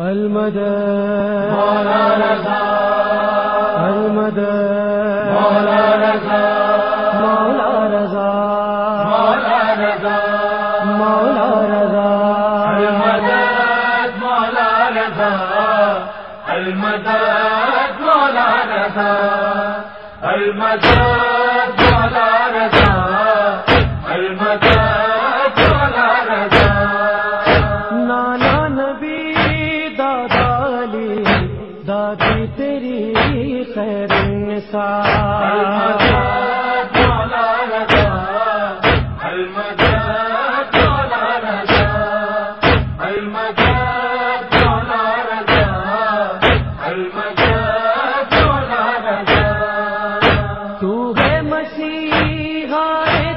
المد المد مولا رضا مولا رضا مولا رضا مولا رضا المدد مولا رضا المدد مولا رضا المدد مولا رضا المدد مسیحا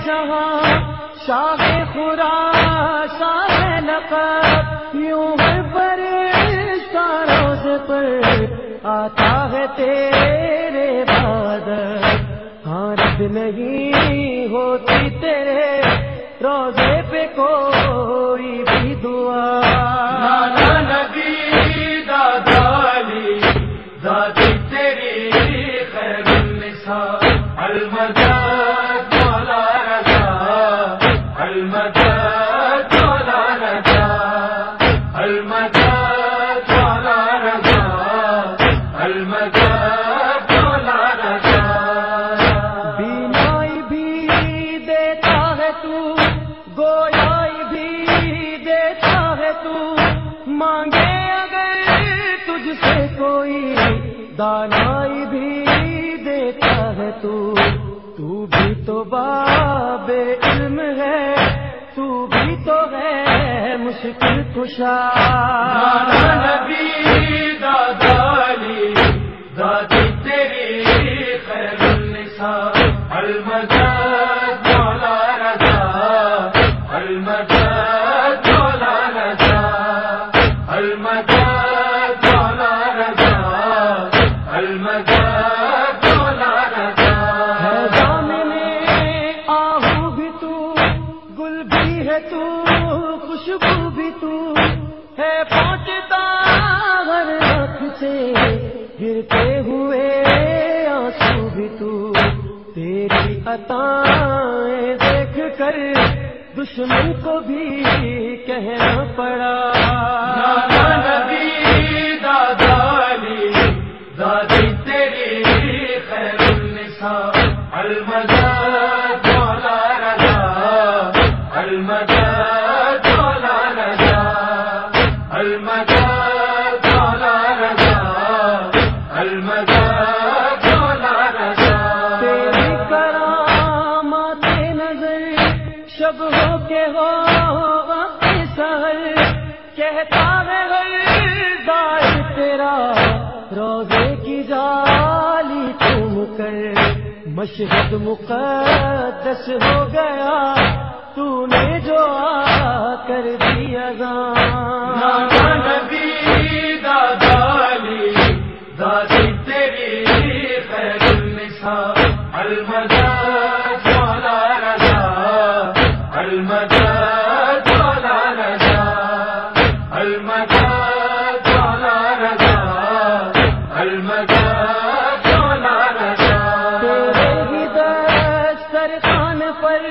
جہاں شاہ خورا شاہ لقب یوں ہے پر آتا ہے تیرے بعد۔ ہاں، حارت نہیں ہوتی تیرے روزے پہ کوئی بھی دعا۔ نانا نبی، دادا علی، دادی تیری خیر النساء۔ المدد دکھائی بھی دیتا ہے تو تو بھی تو باب علم ہے، تو بھی تو ہے مشکل کشا۔ نبی، دادا سے گرتے ہوئے آنسو بھی تو تیری عطائیں دیکھ کر دشمن کو بھی کہنا پڑا۔ ہو کے سہر کہتا ہے ہر تیرا روزے کی جالی تم کر مشہد مقدس ہو گیا، تو نے جو آ کر دیا نانا نبی دادا علی دادی تیری خیر النساء المدد مولا خان پر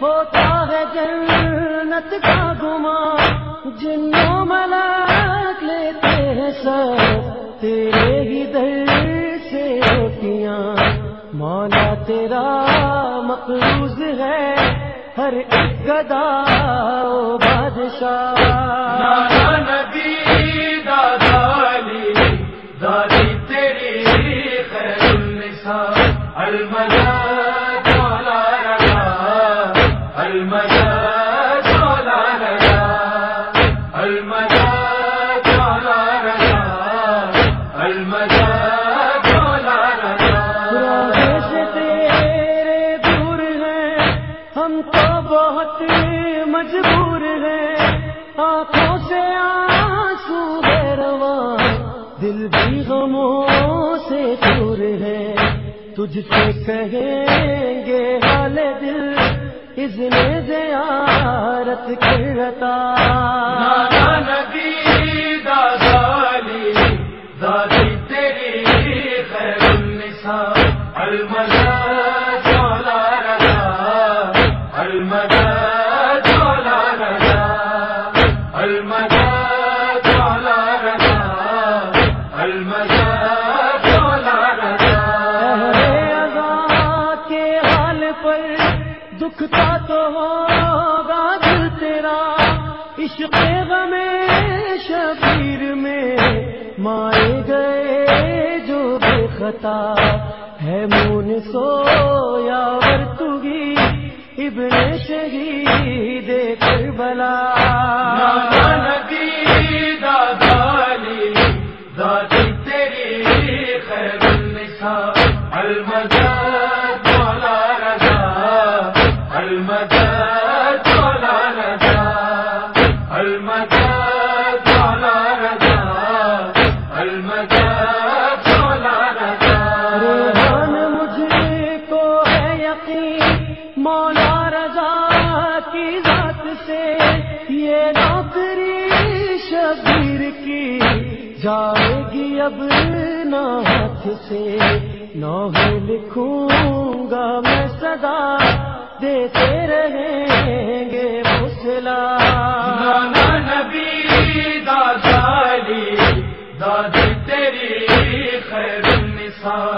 ہوتا ہے جنت کا گما جنوں ملک لیتے ہیں سب تیرے ہی در سے روٹیاں مولا تیرا مقروض ہے ہر ایک گدا، او بادشاہ۔ نانا نبی، دادا علی دادی تیری خیر النساء المدد مجبور ہیں۔ آنکھوں سے آنسو ہے رواں دل بھی غموں سے دور ہے۔ تجھ سے کہیں گے، حال دل اس میں زیارت کرتا نانا نبی دادی تیری الملا رضا الملا جولا رضا الملا عشق غم شبیر میں مائے گئے جو بے خطا ہے مون سو یا ورتگی، ابن شہید کربلا۔ مولا رضا کی ذات سے یہ نوکری شبیر کی جائے گی اب نہ ہاتھ سے۔ نوحے لکھوں گا میں صدا دیتے رہیں گے مسلا نانا نبی، دادا علی، دادی تیری خیر النساء